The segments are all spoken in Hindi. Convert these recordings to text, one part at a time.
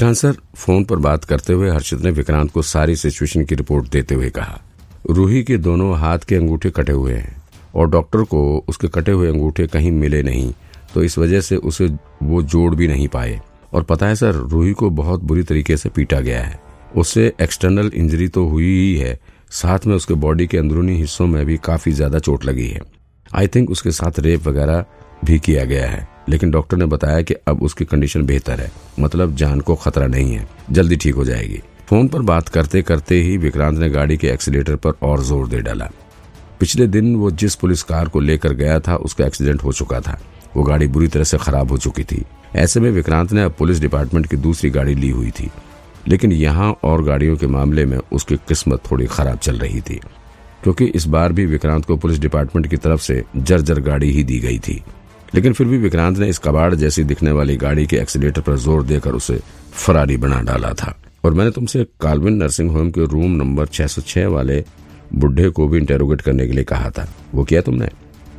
विक्रांत सर, फ़ोन पर बात करते हुए हर्षित ने विक्रांत को सारी सिचुएशन की रिपोर्ट देते हुए कहा। रूही के दोनों हाथ के अंगूठे कटे हुए हैं और डॉक्टर को उसके कटे हुए अंगूठे कहीं मिले नहीं तो इस वजह से उसे वो जोड़ भी नहीं पाए। और पता है सर, रूही को बहुत बुरी तरीके से पीटा गया है। उससे एक्सटर्नल इंजरी तो हुई ही है, साथ में उसके बॉडी के अंदरूनी हिस्सों में भी काफ़ी ज़्यादा चोट लगी है। आई थिंक उसके साथ रेप वगैरह भी किया गया है। लेकिन डॉक्टर ने बताया कि अब उसकी कंडीशन बेहतर है। मतलब जान को खतरा नहीं है। जल्दी ठीक हो जाएगी। फ़ोन पर बात करते करते ही विक्रांत ने गाड़ी के एक्सीटर पर और ज़ोर दे डाला। पिछले दिन वो जिस पुलिस कार को लेकर गया था, उसका एक्सीडेंट हो चुका था। वो गाड़ी बुरी तरह से खराब हो चुकी थी। ऐसे में विक्रांत ने अब पुलिस डिपार्टमेंट की दूसरी गाड़ी ली हुई थी। लेकिन यहाँ और गाड़ियों के मामले में उसकी किस्मत थोड़ी खराब चल रही थी। क्योंकि इस बार भी विक्रांत को पुलिस डिपार्टमेंट की तरफ़ से जर्जर गाड़ी ही दी गई थी। लेकिन फिर भी विक्रांत ने इस कबाड़ जैसी दिखने वाली गाड़ी के एक्सीटर पर ज़ोर देकर उसे फरारी बना डाला था। और मैंने तुमसे कालविन नर्सिंग होम के रूम नंबर 606 वाले बुढ़े को भी इंटेरोगेट करने के लिए कहा था। वो किया तुमने?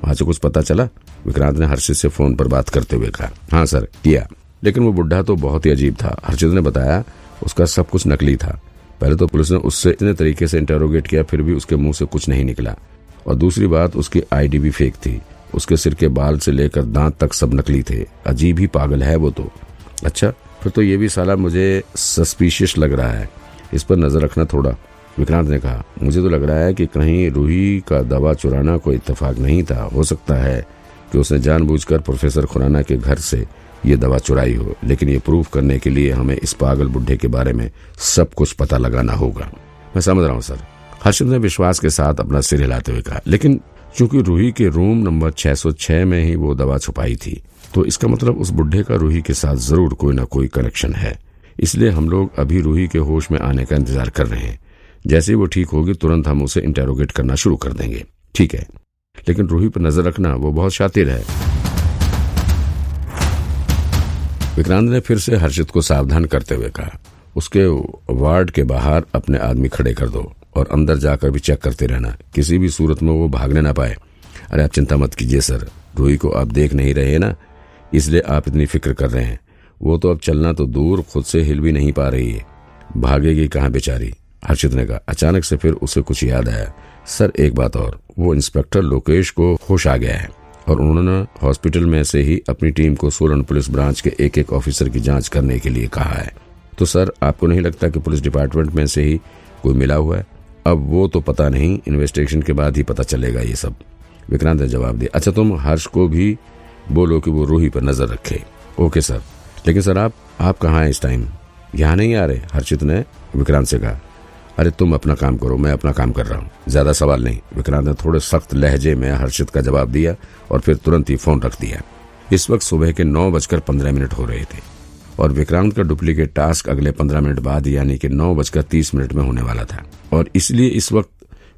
वहाँ से कुछ पता चला? विक्रांत ने हर्षित से फ़ोन पर बात करते हुए कहा हाँ सर, किया। लेकिन वो बुढ़ा तो बहुत ही अजीब था। हर्षित ने बताया, उसका सब कुछ नकली था। पहले तो पुलिस ने उससे इतने तरीके से इंटेरोगेट किया, फिर भी उसके मुँह से कुछ नहीं निकला। और दूसरी बात, उसकी आईडी भी फेक थी। उसके सिर के बाल से लेकर दांत तक सब नकली थे। अजीब ही पागल है वो तो। अच्छा फिर तो ये भी साला मुझे सस्पिशियस लग रहा है। इस पर नज़र रखना थोड़ा। विक्रांत ने कहा, मुझे तो लग रहा है कि कहीं रूही का दवा चुराना कोई इतफाक नहीं था। हो सकता है कि उसने जानबूझकर प्रोफेसर खुराना के घर से ये दवा चुराई हो, लेकिन ये प्रूफ करने के लिए हमें इस पागल बुढ़े के बारे में सब कुछ पता लगाना होगा। मैं समझ रहा हूँ, सर। हर्षद ने विश्वास के साथ अपना सिर हिलाते हुए कहा, लेकिन चूँकि रूही के रूम नंबर 606 में ही वो दवा छुपाई थी तो इसका मतलब उस बुढ़े का रूही के साथ ज़रूर कोई ना कोई कनेक्शन है। इसलिए हम लोग अभी रूही के होश में आने का इंतज़ार कर रहे हैं। जैसे ही वो ठीक होगी, तुरंत हम उसे इंटेरोगेट करना शुरू कर देंगे। ठीक है। लेकिन रूही पर नज़र रखना, वो बहुत शातिर है। विक्रांत ने फिर से हर्षित को सावधान करते हुए कहा, उसके वार्ड के बाहर अपने आदमी खड़े कर दो। और अंदर जाकर भी चेक करते रहना। किसी भी सूरत में वो भागने ना पाए। अरे आप चिंता मत कीजिए सर रूही को आप देख नहीं रहे ना? इसलिए आप इतनी फ़िक्र कर रहे हैं। वो तो अब चलना तो दूर खुद से हिल भी नहीं पा रही है। भागेगी कहाँ बेचारी? हर्षित ने कहा। अचानक से फिर उसे कुछ याद आया। सर, एक बात और। वो इंस्पेक्टर लोकेश को होश आ गया है और उन्होंने हॉस्पिटल में से ही अपनी टीम को सोलन पुलिस ब्रांच के एक एक ऑफिसर की जाँच करने के लिए कहा है। तो सर, आपको नहीं लगता कि पुलिस डिपार्टमेंट में से ही कोई मिला हुआ है? अब वो तो पता नहीं इन्वेस्टिगेशन के बाद ही पता चलेगा ये सब। विक्रांत ने जवाब दिया अच्छा तुम हर्ष को भी बोलो कि वो रूही पर नज़र रखे। ओके सर लेकिन सर आप आप कहाँ हैं इस टाइम यहाँ नहीं आ रहे? हर्षित ने विक्रांत से कहा, अरे, तुम अपना काम करो, मैं अपना काम कर रहा हूँ। ज़्यादा सवाल नहीं। विक्रांत ने थोड़े सख्त लहजे में हर्षित का जवाब दिया और फिर तुरंत ही फ़ोन रख दिया। इस वक्त सुबह के नौ बजकर पंद्रह मिनट हो रहे थे। और विक्रांत का डुप्लीकेट टास्क अगले पंद्रह मिनट बाद, यानी कि नौ बजकर तीस मिनट में होने वाला था। और इसलिए इस वक्त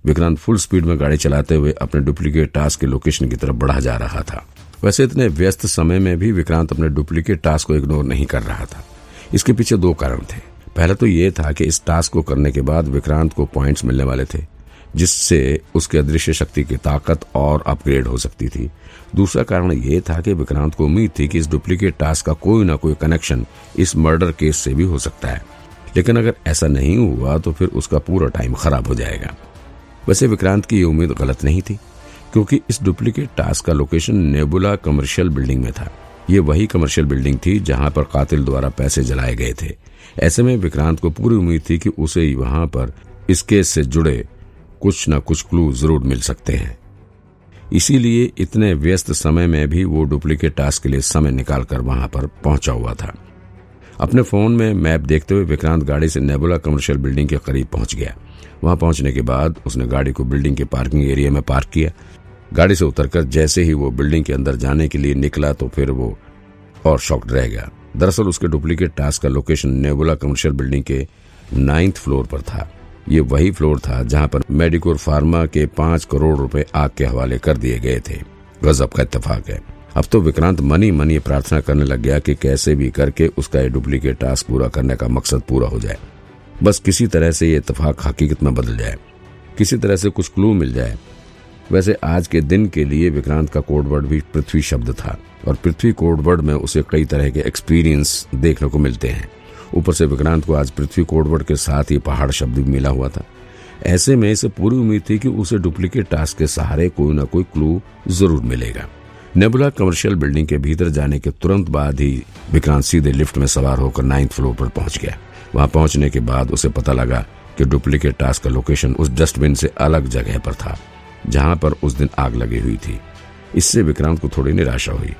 विक्रांत फुल स्पीड में गाड़ी चलाते हुए अपने डुप्लीकेट टास्क के लोकेशन की तरफ़ बढ़ा जा रहा था। वैसे इतने व्यस्त समय में भी विक्रांत अपने डुप्लीकेट टास्क को इग्नोर नहीं कर रहा था। इसके पीछे दो कारण थे। पहला तो ये था कि इस टास्क को करने के बाद विक्रांत को पॉइंट्स मिलने वाले थे। जिससे उसके अदृश्य शक्ति की ताकत और अपग्रेड हो सकती थी। दूसरा कारण यह था कि विक्रांत को उम्मीद थी कि इस डुप्लीकेट टास्क का कोई ना कोई कनेक्शन इस मर्डर केस से भी हो सकता है। लेकिन अगर ऐसा नहीं हुआ तो फिर उसका पूरा टाइम खराब हो जाएगा। वैसे विक्रांत की ये उम्मीद गलत नहीं थी, क्योंकि इस डुप्लीकेट टास्क का लोकेशन नेबुला कमर्शियल बिल्डिंग में था। ये वही कमर्शियल बिल्डिंग थी जहाँ पर कातिल द्वारा पैसे जलाए गए थे। ऐसे में विक्रांत को पूरी उम्मीद थी कि उसे वहाँ पर इस केस से जुड़े कुछ न कुछ क्लू ज़रूर मिल सकते हैं। इसीलिए इतने व्यस्त समय में भी वो डुप्लीकेट टास्क के लिए समय निकालकर वहाँ पर पहुँचा हुआ था। अपने फ़ोन में मैप देखते हुए विक्रांत गाड़ी से नेबुला कमर्शियल बिल्डिंग के करीब पहुँच गया। वहाँ पहुँचने के बाद उसने गाड़ी को बिल्डिंग के पार्किंग एरिया में पार्क किया। गाड़ी से उतरकर जैसे ही वो बिल्डिंग के अंदर जाने के लिए निकला तो फिर वो और शॉक्ड रह गया। दरअसल उसके डुप्लीकेट टास्क का लोकेशन नेबुला कमर्शियल बिल्डिंग के नाइन्थ फ्लोर पर था। ये वही फ्लोर था जहाँ पर मेडिकोर फार्मा के पाँच करोड़ रुपए आग के हवाले कर दिए गए थे। गजब का इतफाक है। अब तो विक्रांत मनी मनी प्रार्थना करने लग गया कि कैसे भी करके उसका ये डुप्लीकेट टास्क पूरा करने का मकसद पूरा हो जाए। बस किसी तरह से ये इतफाक हकीकत में बदल जाए। किसी तरह से कुछ क्लू मिल जाए। वैसे आज के दिन के लिए विक्रांत का कोडवर्ड भी पृथ्वी शब्द था और पृथ्वी कोडवर्ड में उसे कई तरह के एक्सपीरियंस देखने को मिलते हैं। ऊपर से विक्रांत को आज पृथ्वी कोडवर्ड के साथ ही पहाड़ शब्द भी मिला हुआ था। ऐसे में इसे पूरी उम्मीद थी कि उसे डुप्लीकेट टास्क के सहारे कोई ना कोई क्लू ज़रूर मिलेगा। नेबुला कमर्शियल बिल्डिंग के भीतर जाने के तुरंत बाद ही विक्रांत सीधे लिफ्ट में सवार होकर नाइन्थ फ्लोर पर पहुँच गया। वहाँ पहुँचने के बाद उसे पता लगा कि डुप्लीकेट टास्क का लोकेशन उस डस्टबिन से अलग जगह पर था, जहाँ पर उस दिन आग लगी हुई थी। इससे विक्रांत को थोड़ी निराशा हुई।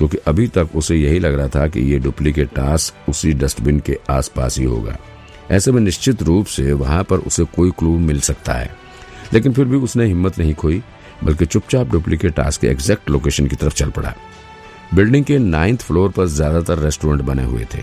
क्योंकि अभी तक उसे यही लग रहा था कि ये डुप्लीकेट टास्क उसी डस्टबिन के आसपास ही होगा। ऐसे में निश्चित रूप से वहाँ पर उसे कोई क्लू मिल सकता है। लेकिन फिर भी उसने हिम्मत नहीं खोई, बल्कि चुपचाप डुप्लीकेट टास्क के एग्जैक्ट लोकेशन की तरफ़ चल पड़ा। बिल्डिंग के नाइन्थ फ्लोर पर ज़्यादातर रेस्टोरेंट बने हुए थे,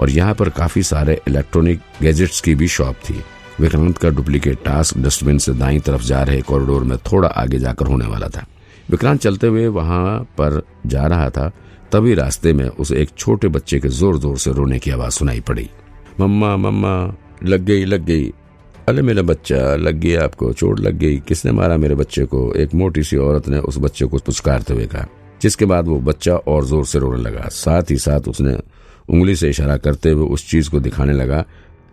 और यहाँ पर काफ़ी सारे इलेक्ट्रॉनिक गैजेट्स की भी शॉप थी। विक्रांत का डुप्लीकेट टास्क डस्टबिन से दाई तरफ़ जा रहे कॉरिडोर में थोड़ा आगे जाकर होने वाला था। विक्रांत चलते हुए वहाँ पर जा रहा था, तभी रास्ते में उसे एक छोटे बच्चे के ज़ोर ज़ोर से रोने की आवाज़ सुनाई पड़ी। मम्मा मम्मा, लग गई लग गई। अरे मेरा बच्चा, लग गया आपको, चोट लग गई। किसने मारा मेरे बच्चे को? एक मोटी सी औरत ने उस बच्चे को पुचकारते हुए कहा, जिसके बाद वो बच्चा और ज़ोर से रोने लगा। साथ ही साथ उसने उंगली से इशारा करते हुए उस चीज़ को दिखाने लगा,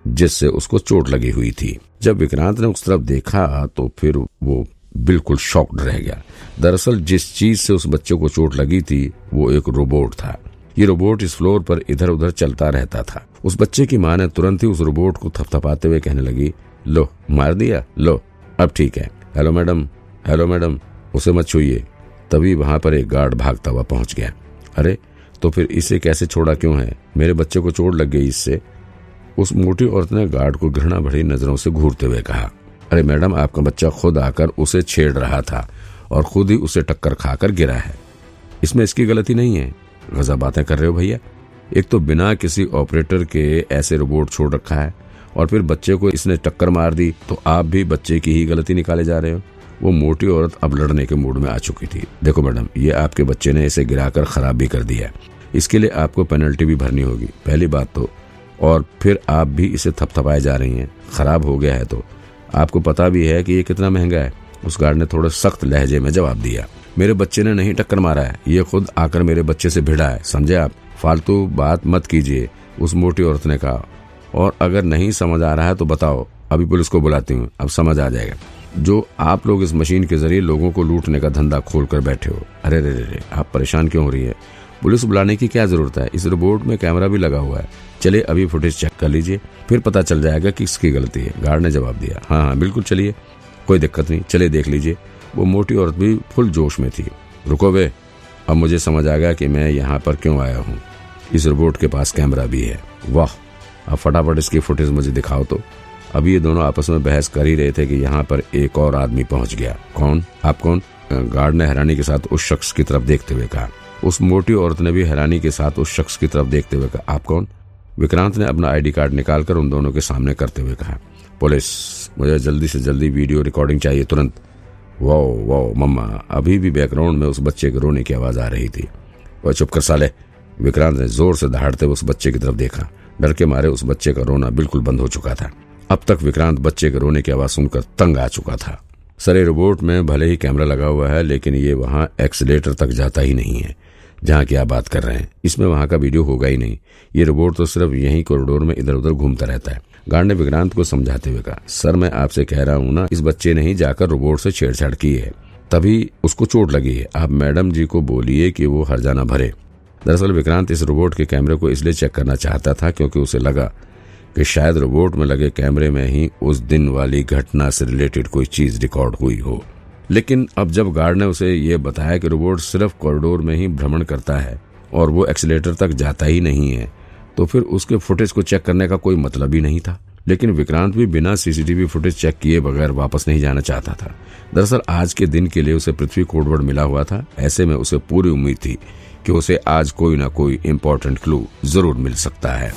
जिससे उसको चोट लगी हुई थी। जब विक्रांत ने उस तरफ़ देखा तो फिर वो बिल्कुल शॉक्ड रह गया। दरअसल जिस चीज़ से उस बच्चे को चोट लगी थी, वो एक रोबोट था। ये रोबोट इस फ्लोर पर इधर उधर चलता रहता था। उस बच्चे की माँ ने तुरंत ही उस रोबोट को थपथपाते हुए कहने लगी, लो, मार दिया? लो, अब ठीक है। हेलो मैडम हेलो मैडम, उसे मत छूइए। तभी वहाँ पर एक गार्ड भागता हुआ पहुँच गया। अरे तो फिर इसे कैसे छोड़ा क्यों है? मेरे बच्चे को चोट लग गई इससे? उस मोटी औरत ने गार्ड को घृणा भरी नज़रों से घूरते हुए कहा। अरे मैडम, आपका बच्चा खुद आकर उसे छेड़ रहा था और खुद ही उसे टक्कर खाकर गिरा है। इसमें इसकी गलती नहीं है। गजा बातें कर रहे हो भैया। एक तो बिना किसी ऑपरेटर के ऐसे रोबोट छोड़ रखा है और फिर बच्चे को इसने टक्कर मार दी तो आप भी बच्चे की ही गलती निकाले जा रहे हो। वो मोटी औरत अब लड़ने के मूड में आ चुकी थी। देखो मैडम, ये आपके बच्चे ने इसे गिराकर खराब भी कर दिया इसके लिए आपको पेनल्टी भी भरनी होगी, पहली बात तो। और फिर आप भी इसे थपथपाए जा रही हैं। खराब हो गया है तो। आपको पता भी है कि ये कितना महँगा है। उस गार्ड ने थोड़े सख्त लहजे में जवाब दिया। मेरे बच्चे ने नहीं टक्कर मारा है। ये खुद आकर मेरे बच्चे से भिड़ा है। समझे आप? फालतू बात मत कीजिए। उस मोटी औरत ने कहा, और अगर नहीं समझ आ रहा है तो बताओ। अभी पुलिस को बुलाती हूँ। अब समझ आ जाएगा। जो आप लोग इस मशीन के ज़रिए लोगों को लूटने का धंधा खोल कर बैठे हो। अरे रे रे आप परेशान क्यों हो रही है? पुलिस बुलाने की क्या ज़रूरत है? इस रोबोट में कैमरा भी लगा हुआ है। चलिए, अभी फुटेज चेक कर लीजिए, फिर पता चल जाएगा कि किसकी गलती है। गार्ड ने जवाब दिया हाँ हाँ बिल्कुल, चलिए, कोई दिक्कत नहीं, चलिए देख लीजिए। वो मोटी औरत भी फुल जोश में थी। रुको वे अब मुझे समझ आ गया कि मैं यहाँ पर क्यों आया हूँ। इस रोबोट के पास कैमरा भी है। वाह, अब फटाफट इसकी फुटेज मुझे दिखाओ तो। अभी ये दोनों आपस में बहस कर ही रहे थे कि यहाँ पर एक और आदमी पहुँच गया। कौन? आप कौन? गार्ड ने हैरानी के साथ उस शख्स की तरफ़ देखते हुए कहा। उस मोटी औरत ने भी हैरानी के साथ उस शख्स की तरफ़ देखते हुए कहा, आप कौन? विक्रांत ने अपना आईडी कार्ड निकालकर उन दोनों के सामने करते हुए कहा, पुलिस, मुझे जल्दी से जल्दी वीडियो रिकॉर्डिंग चाहिए तुरंत। वो वो मम्मा, अभी भी बैकग्राउंड में उस बच्चे के रोने की आवाज़ आ रही थी। वह चुप कर साले। विक्रांत ने ज़ोर से दहाड़ते हुए उस बच्चे की तरफ़ देखा। डर के मारे उस बच्चे का रोना बिल्कुल बंद हो चुका था। अब तक विक्रांत बच्चे के रोने की आवाज़ सुनकर तंग आ चुका था। सरे रोबोट में भले ही कैमरा लगा हुआ है, लेकिन ये वहाँ एक्सीटर तक जाता ही नहीं है। जहाँ की आप बात कर रहे हैं। इसमें वहाँ का वीडियो होगा ही नहीं। ये रोबोट तो सिर्फ़ यही कॉरिडोर में इधर उधर घूमता रहता है। गार्ड ने विक्रांत को समझाते हुए कहा, सर, मैं आपसे कह रहा हूँ ना, इस बच्चे ने ही जाकर रोबोट से छेड़छाड़ की है। तभी उसको चोट लगी है। आप मैडम जी को बोलिए कि वो हर जाना भरे। दरअसल विक्रांत इस रोबोट के कैमरे को इसलिए चेक करना चाहता था क्योंकि उसे लगा कि शायद रोबोट में लगे कैमरे में ही उस दिन वाली घटना से रिलेटेड कोई चीज़ रिकॉर्ड हुई हो। लेकिन अब जब गार्ड ने उसे ये बताया कि रोबोट सिर्फ़ कॉरिडोर में ही भ्रमण करता है और वो एक्सीटर तक जाता ही नहीं है तो फिर उसके फुटेज को चेक करने का कोई मतलब ही नहीं था। लेकिन विक्रांत भी बिना सीसीटीवी फुटेज चेक किए बगैर वापस नहीं जाना चाहता था। दरअसल आज के दिन के लिए उसे पृथ्वी कोडवर्ड मिला हुआ था, ऐसे में उसे पूरी उम्मीद थी कि उसे आज कोई ना कोई इम्पोर्टेंट क्लू ज़रूर मिल सकता है।